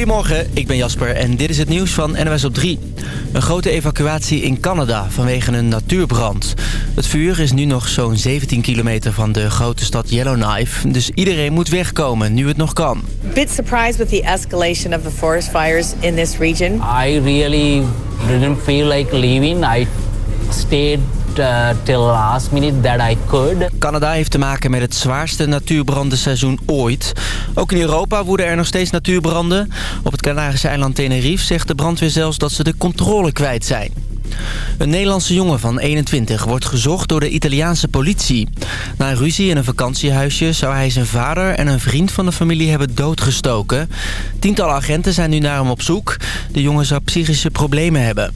Goedemorgen, ik ben Jasper en dit is het nieuws van NWS op 3. Een grote evacuatie in Canada vanwege een natuurbrand. Het vuur is nu nog zo'n 17 kilometer van de grote stad Yellowknife. Dus iedereen moet wegkomen, nu het nog kan. Bit surprised with the escalation of the forest fires in this region. I really didn't feel like leaving. I stayed uh, till last minute that I could. Canada heeft te maken met het zwaarste natuurbrandenseizoen ooit. Ook in Europa woeden er nog steeds natuurbranden. Op het Canarische eiland Tenerife zegt de brandweer zelfs dat ze de controle kwijt zijn. Een Nederlandse jongen van 21 wordt gezocht door de Italiaanse politie. Na een ruzie in een vakantiehuisje zou hij zijn vader en een vriend van de familie hebben doodgestoken. Tientallen agenten zijn nu naar hem op zoek. De jongen zou psychische problemen hebben.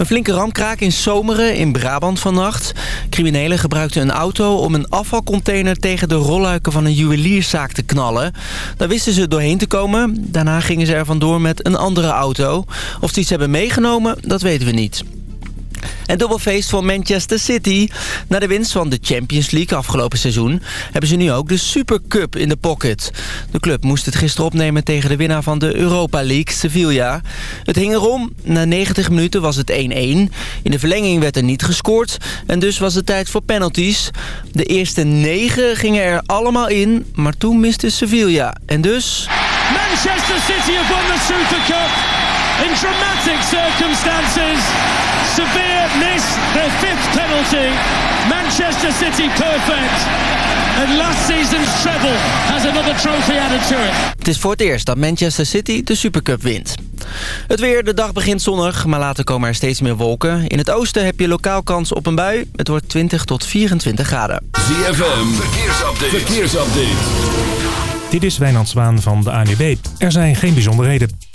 Een flinke ramkraak in Zomeren in Brabant vannacht. Criminelen gebruikten een auto om een afvalcontainer tegen de rolluiken van een juwelierszaak te knallen. Daar wisten ze doorheen te komen. Daarna gingen ze er vandoor met een andere auto. Of ze iets hebben meegenomen, dat weten we niet. En dubbelfeest voor Manchester City. Na de winst van de Champions League afgelopen seizoen... hebben ze nu ook de Super Cup in de pocket. De club moest het gisteren opnemen tegen de winnaar van de Europa League, Sevilla. Het hing erom. Na 90 minuten was het 1-1. In de verlenging werd er niet gescoord. En dus was het tijd voor penalties. De eerste negen gingen er allemaal in. Maar toen miste Sevilla. En dus... Manchester City have won the Super Cup in dramatic circumstances. Sevilla miss their fifth penalty. Manchester City perfect. And last season's treble has another trophy added to it. Het is voor het eerst dat Manchester City de Supercup wint. Het weer, de dag begint zonnig, maar later komen er steeds meer wolken. In het oosten heb je lokaal kans op een bui. Het wordt 20 tot 24 graden. ZFM, verkeersupdate. verkeersupdate. Dit is Wijnand Zwaan van de ANWB. Er zijn geen bijzonderheden.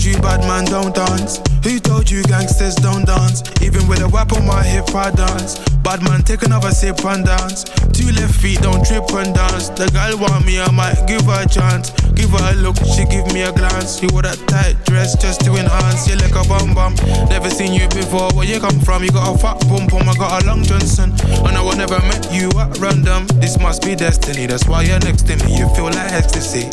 told you bad man don't dance? Who told you gangsters don't dance? Even with a whip on my hip, I dance. Bad man, take another sip and dance. Two left feet, don't trip and dance. The girl want me, I might give her a chance. Give her a look, she give me a glance. You wore that tight dress just to enhance. You like a bum bum. Never seen you before. Where you come from? You got a fat bum bum. I got a long Johnson. And I would never met you at random. This must be destiny. That's why you're next to me. You feel like ecstasy.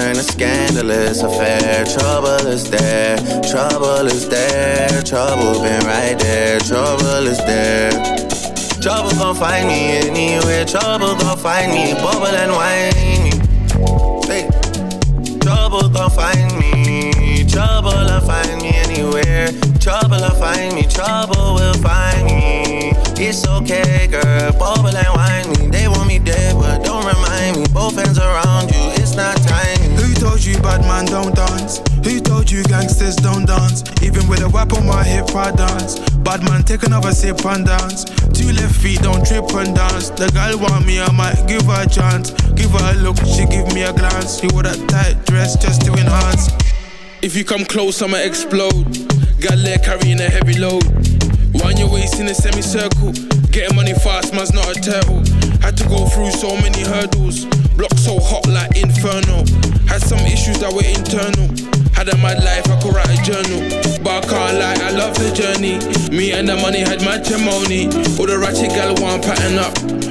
a scandalous affair. Trouble is there, trouble is there, trouble been right there, trouble is there. Trouble gon' find me anywhere, trouble gon' find me, bubble and whiny. Hey. Trouble gon' find me, trouble will find me anywhere. Trouble will find me, trouble will find me. It's okay, girl, bubble and my hip, I dance. Bad man, take another sip and dance. Two left feet, don't trip and dance. The girl want me, I might give her a chance. Give her a look, she give me a glance. She wore that tight dress just to enhance. If you come close, I'ma explode. Got leg carrying a heavy load. Wind your waist in a semicircle. Getting money fast, man's not a turtle. Had to go through so many hurdles. Block so hot like inferno. Had some issues that were internal. Had a mad life, I could write a journal. But I can't lie, I love the journey. Me and the money had matrimony. All the ratchet gal want pattern up.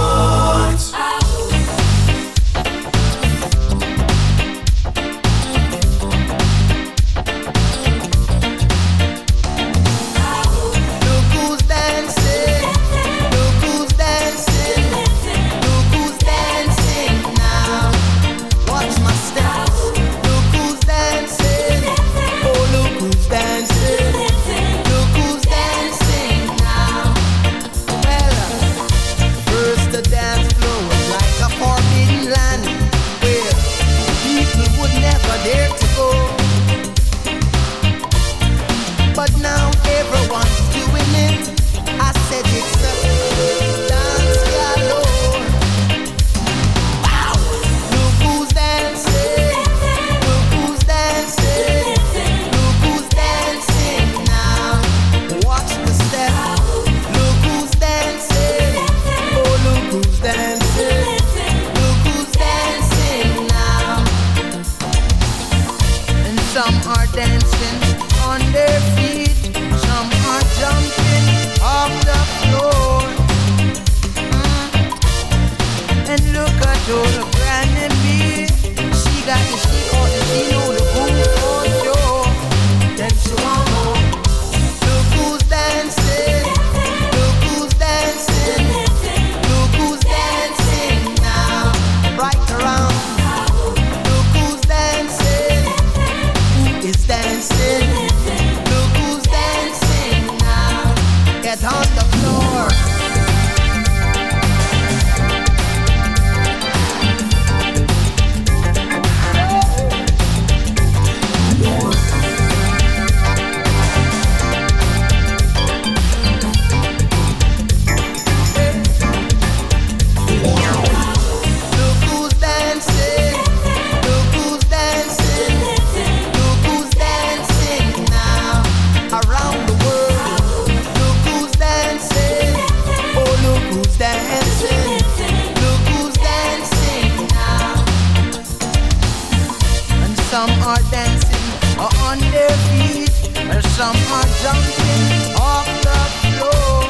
Are dancing on their feet, and some are jumping off the floor.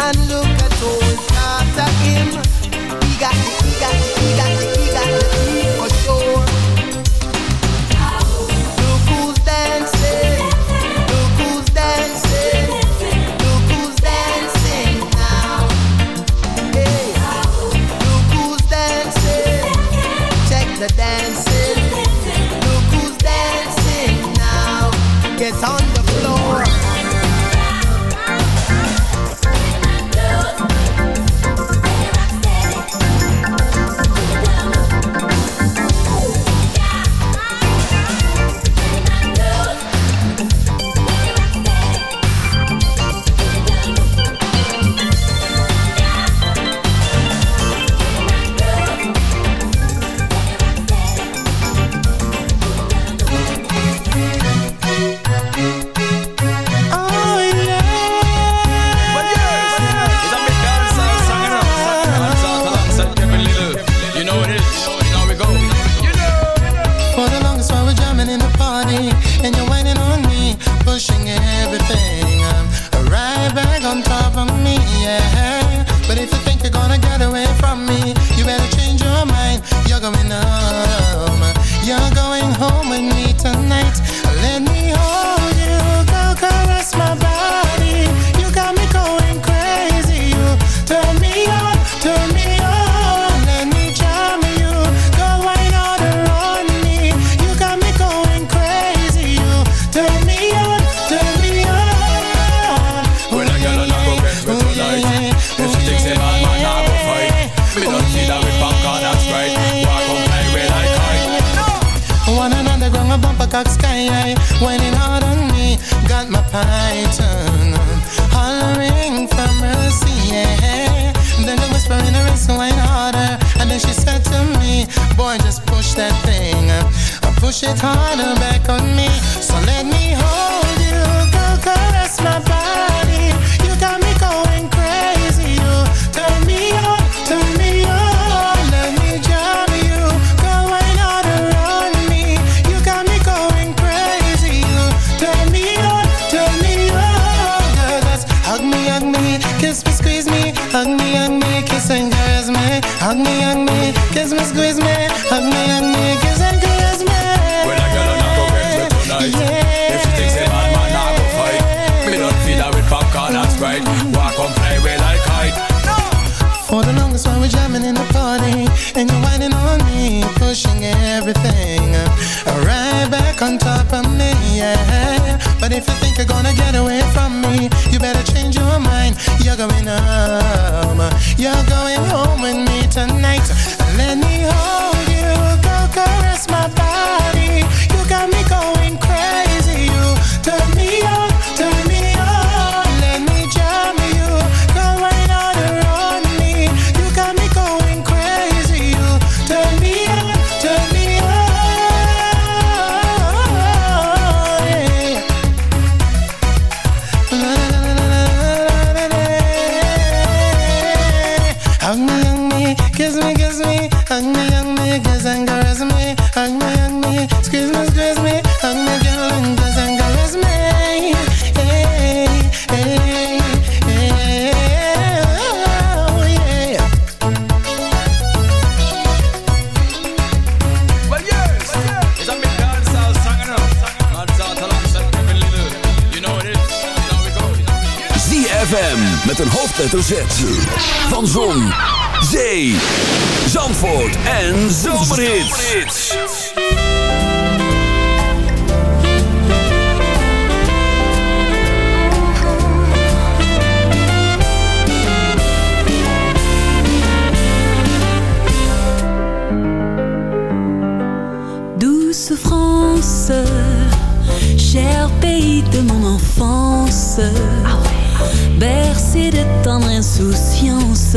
And look at old Tata he he got the, cock sky high Whining hard on me. Got my python Hollering for mercy, yeah. Then the whisper in her wrist wine harder And then she said to me Boy, just push that thing Push it harder back on me. So let me hold you Go caress my body Hug me, hug me Kiss and caress me Hug me, hug me Kiss me, squeeze me Hug me, hug me Kiss and caress me When a girl on a go get me tonight. If she thinks say bad man, I go fight. Me don't feel that with popcorn and Sprite. Walk on play with like kite. For the longest while we're jamming in the party And you're whining on me Pushing everything Right back on top of me, yeah But if you think you're gonna get away from me You better change your mind You're going home. You're going home with me tonight. Let me hold me, met een hoofdletter Z. Van Zon, Zee, Zandvoort en Zomerhits. Douce France, cher pays de mon enfance, bercé de tendre insouciance,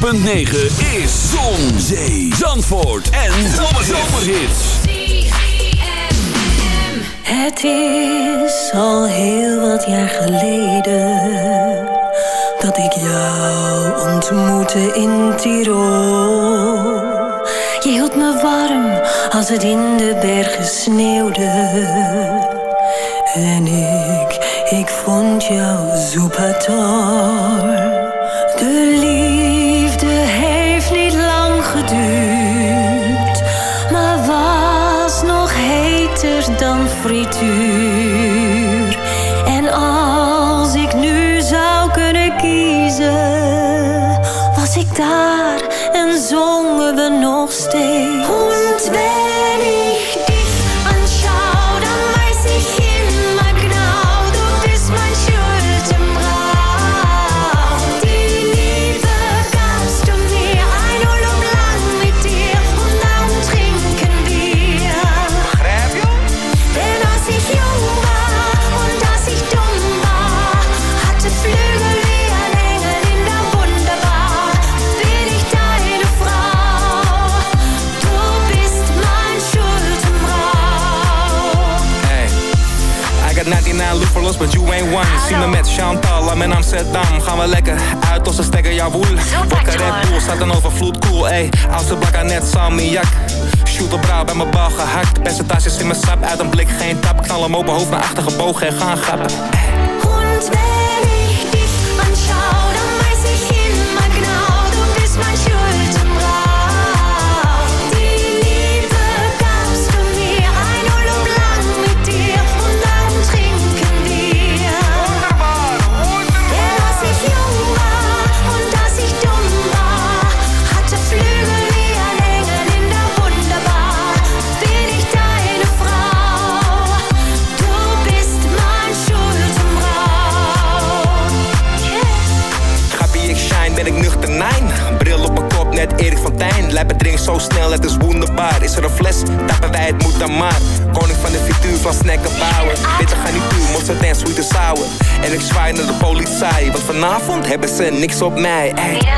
106.9 is Zon, Zee, Zandvoort en Zomerhits. Het is al heel wat jaar geleden dat ik jou ontmoette in Tirol. Je hield me warm als het in de bergen sneeuwde. En ik, ik vond jou soepator, de liefde. frituur. mijn hoofd naar achter gebogen en gaan niks op mij. Ey.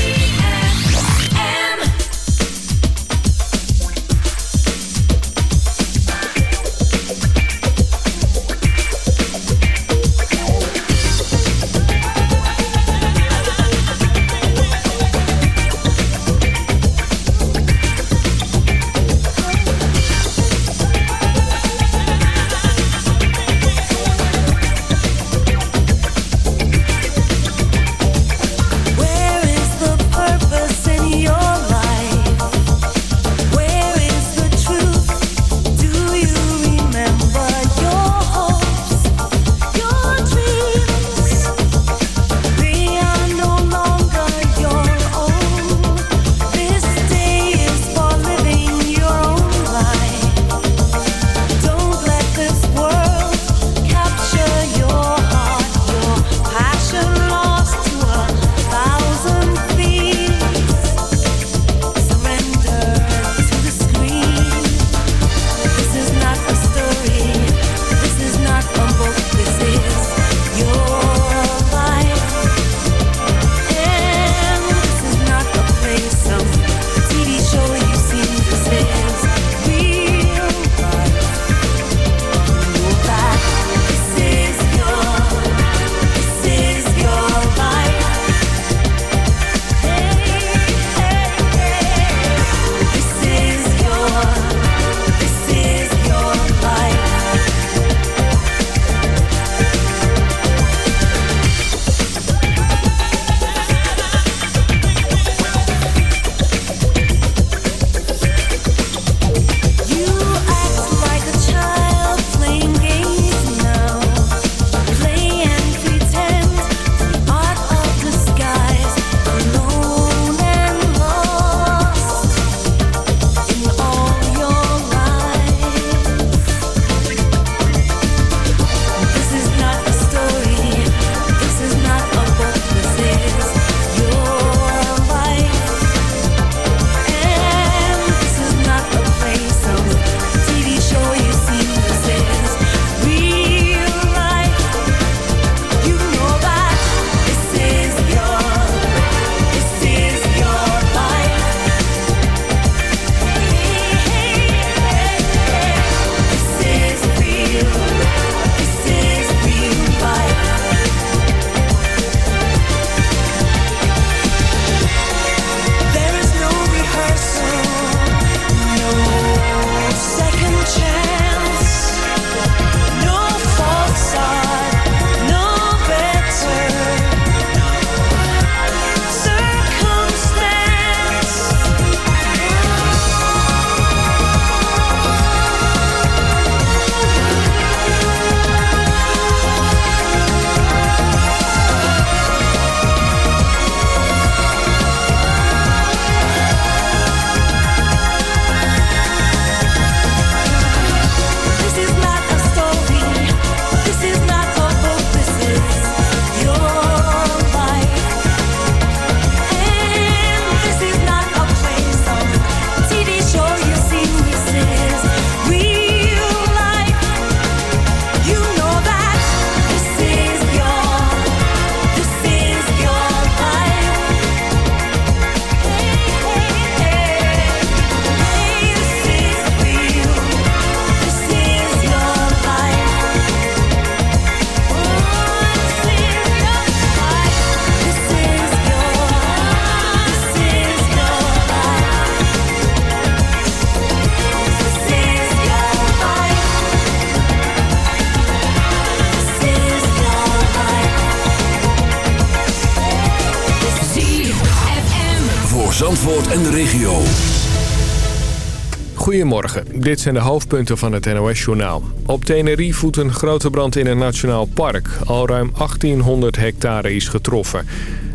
Goedemorgen, dit zijn de hoofdpunten van het NOS-journaal. Op Tenerife voedt een grote brand in een nationaal park. Al ruim 1800 hectare is getroffen.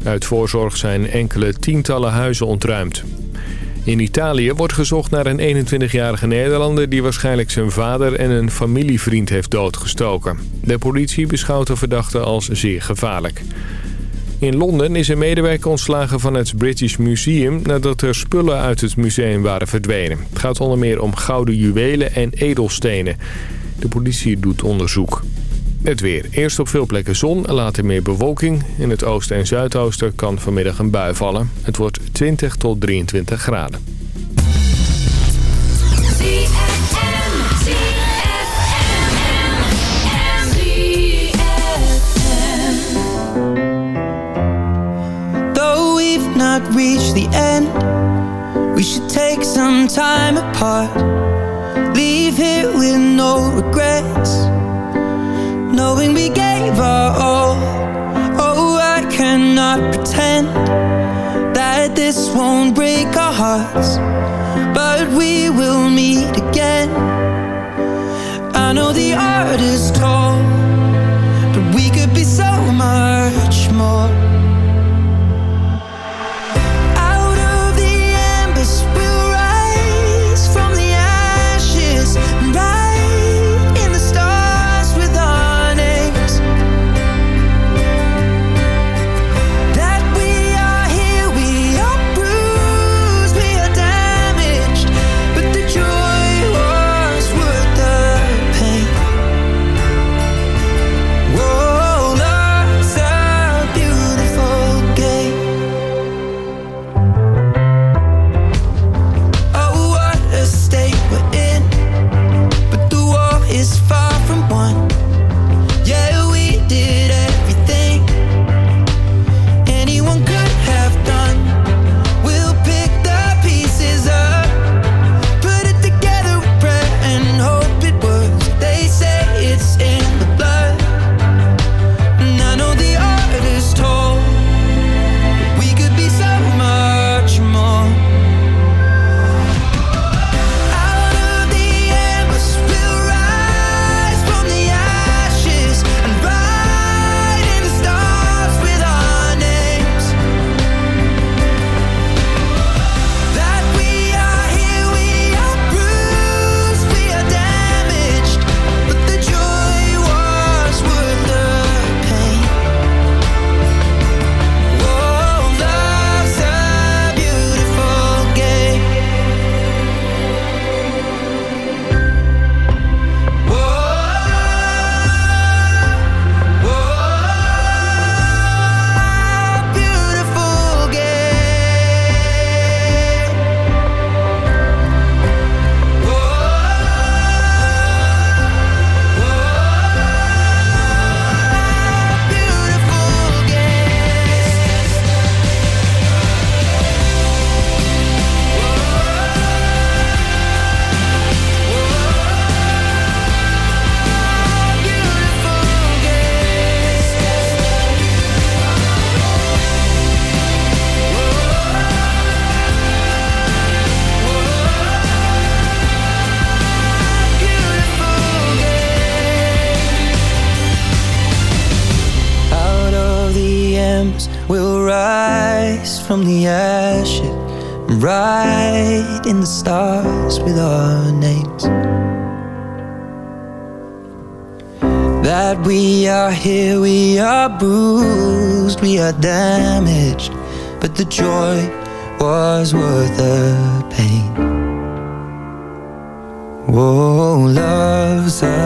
Uit voorzorg zijn enkele tientallen huizen ontruimd. In Italië wordt gezocht naar een 21-jarige Nederlander... die waarschijnlijk zijn vader en een familievriend heeft doodgestoken. De politie beschouwt de verdachte als zeer gevaarlijk. In Londen is een medewerker ontslagen van het British Museum... nadat er spullen uit het museum waren verdwenen. Het gaat onder meer om gouden juwelen en edelstenen. De politie doet onderzoek. Het weer. Eerst op veel plekken zon, later meer bewolking. In het oosten en zuidoosten kan vanmiddag een bui vallen. Het wordt 20 tot 23 graden. not the end. We should take some time apart. Leave here with no regrets. Knowing we gave our all. Oh, I cannot pretend That this won't break our hearts. But we will meet again. I know the art is love's up.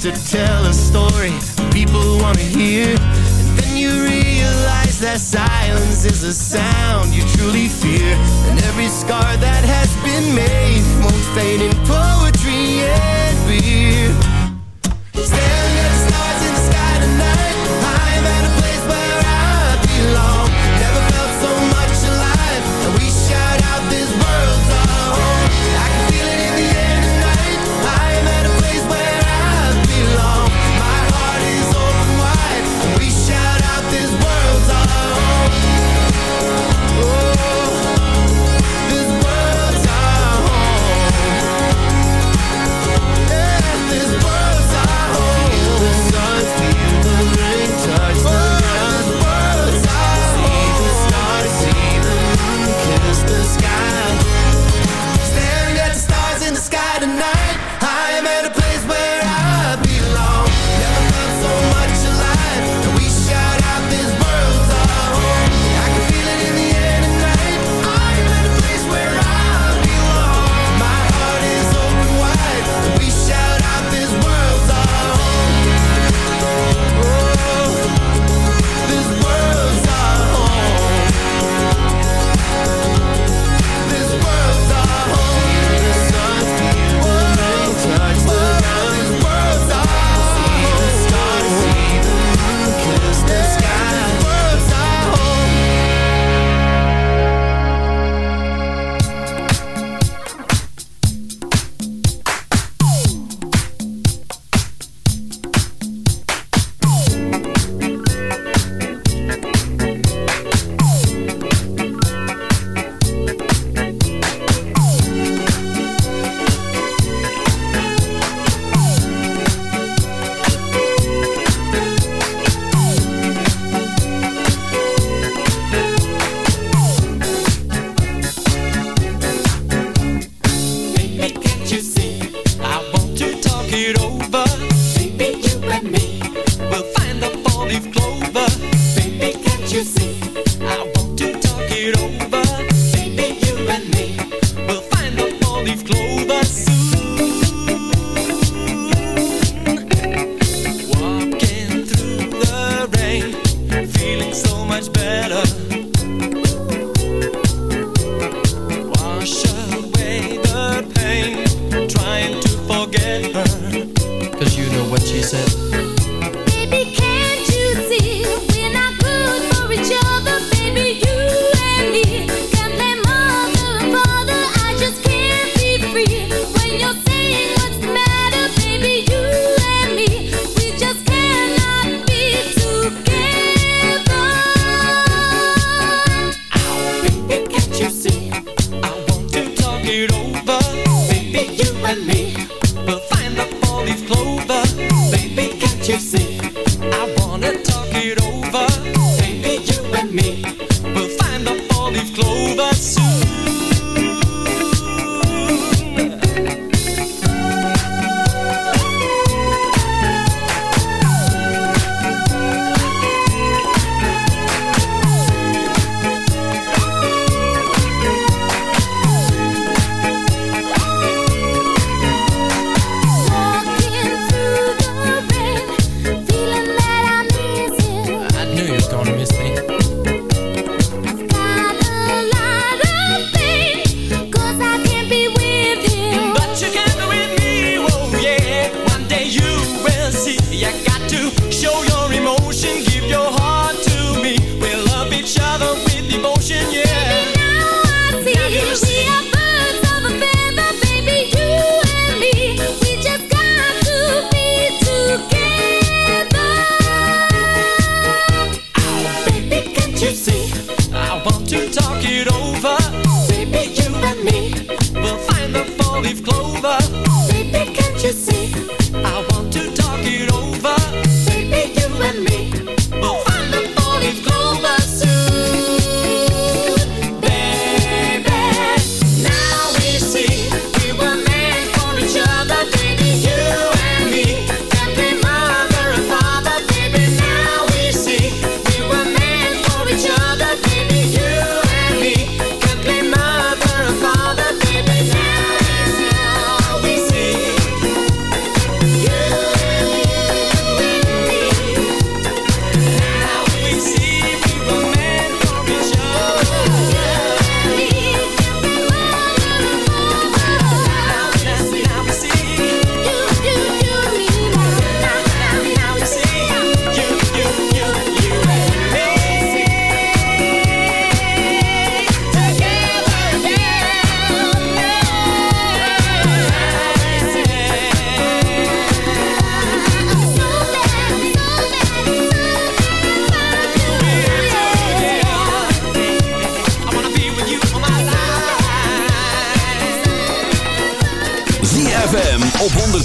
to tell.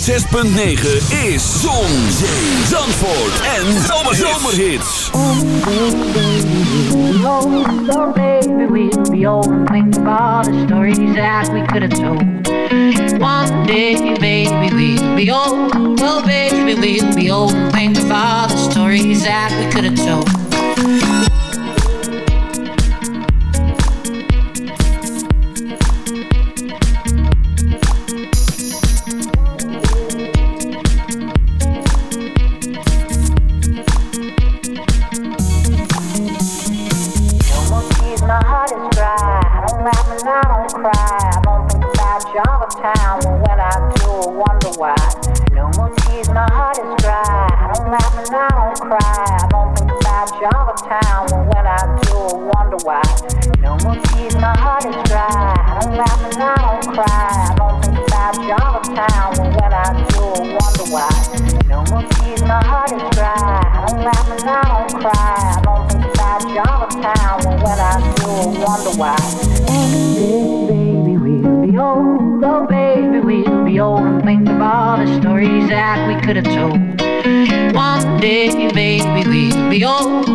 106.9 is Zon, Zandvoort en Zomerhits. So baby, we'll be old and think of all the stories that we could have told. One day, baby, we'll be old. Oh, baby, we'll be old and think of all the stories that we could have told. Time. Well, when I do, I wonder why. No more tears, my heart is dry. I don't laugh and I don't cry. I don't think about you all the time. When I do, I wonder why. No more tears, my heart is dry. I don't laugh and I don't cry. I don't think about you all the time. When I do, I wonder why. Baby, we'll be old. Oh, baby, we'll be old and think of all the stories that we could have told. One day, baby, we'll be old.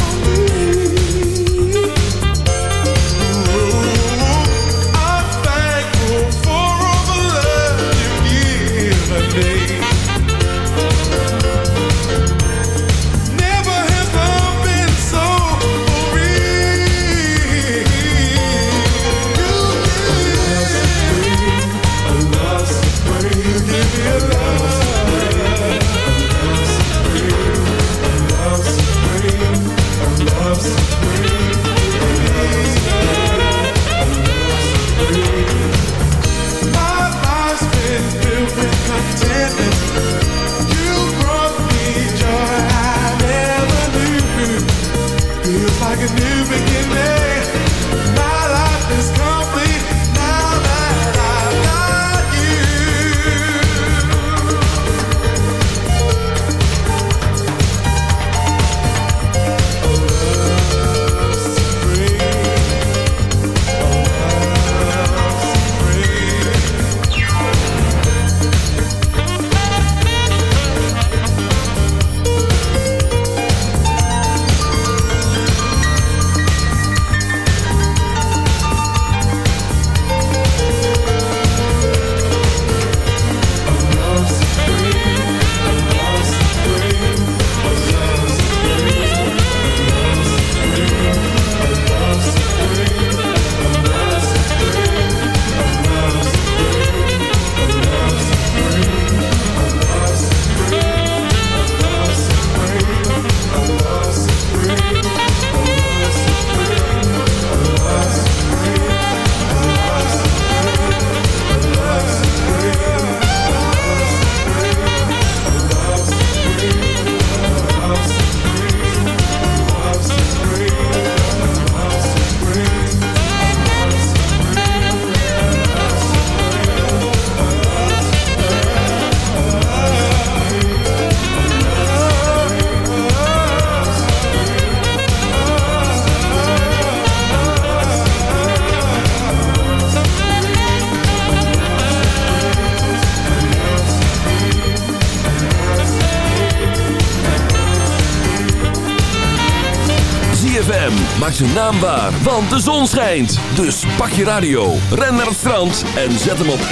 zijn want de zon schijnt. Dus pak je radio, ren naar het strand en zet hem op 106.9.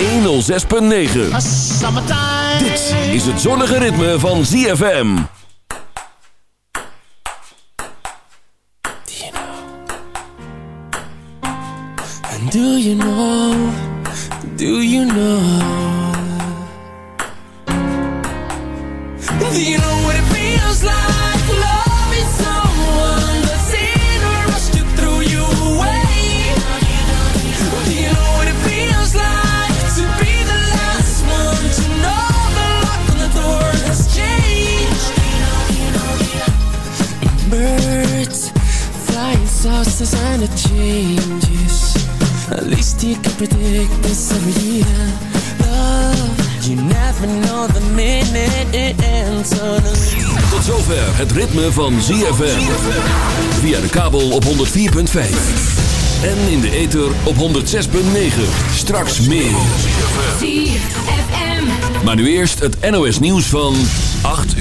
Dit is het zonnige ritme van ZFM. Do you know? And do you know? Do you know? Of changes. At least you can predict this every year. Love, you never know the minute it ends suddenly. Tot zover het ritme van ZFM. Via de kabel op 104.5. En in de ether op 106.9. Straks meer. ZFM. Maar nu eerst het NOS nieuws van 8 uur.